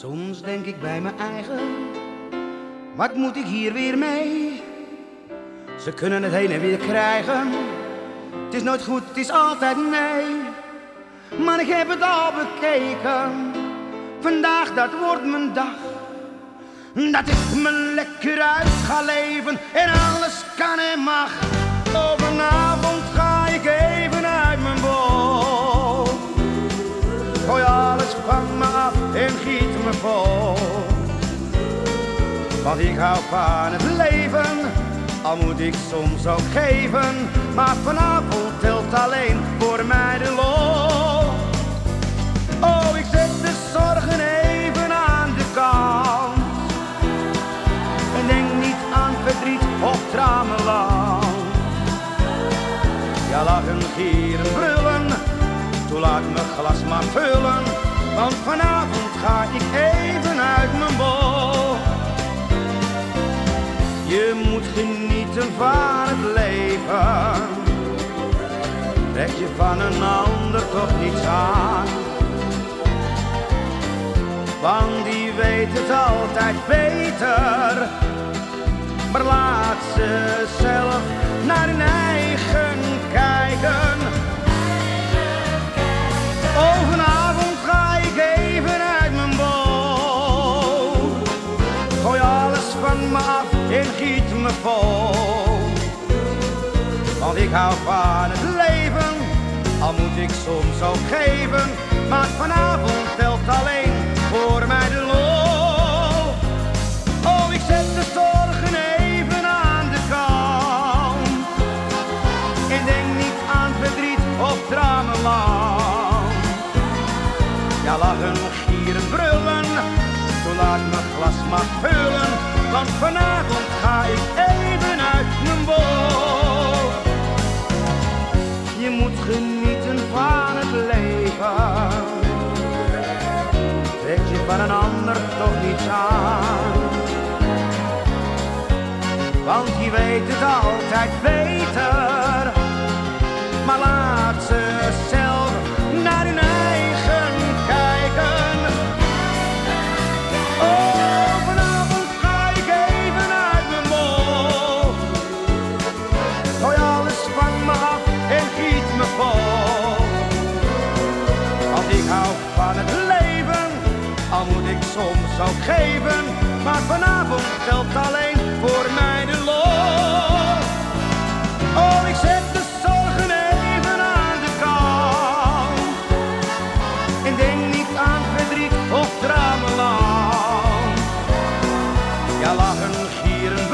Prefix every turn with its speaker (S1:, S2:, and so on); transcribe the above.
S1: Soms denk ik bij mijn eigen, wat moet ik hier weer mee? Ze kunnen het heen en weer krijgen, het is nooit goed, het is altijd nee. Maar ik heb het al bekeken, vandaag dat wordt mijn dag. Dat ik me lekker uit ga leven en alles kan en mag. Want ik hou van het leven, al moet ik soms ook geven. Maar vanavond telt alleen voor mij de lol. Oh, ik zet de zorgen even aan de kant. En denk niet aan verdriet of tramenland. Ja, lachen, gieren, brullen, toen laat me glas maar vullen. Want vanavond Genieten van het leven. Trek je van een ander toch niets aan. Want die weet het altijd beter. Maar laat ze zelf me en giet me vol. Want ik hou van het leven, al moet ik soms ook geven. Maar vanavond telt alleen voor mij de lol. Oh, ik zet de zorgen even aan de kant. En denk niet aan verdriet of dramenland. Ja, lachen, gieren, brullen, toen laat me glas maar vullen. Want vanavond ga ik even uit mijn bol. Je moet genieten van het leven. Trek je van een ander toch niets aan. Want die weet het altijd beter. vol. Want ik hou van het leven, al moet ik soms ook geven. Maar vanavond geldt alleen voor mij de lol. Oh, ik zet de zorgen even aan de kant. En denk niet aan verdriet of drama. Ja, lachen, gieren,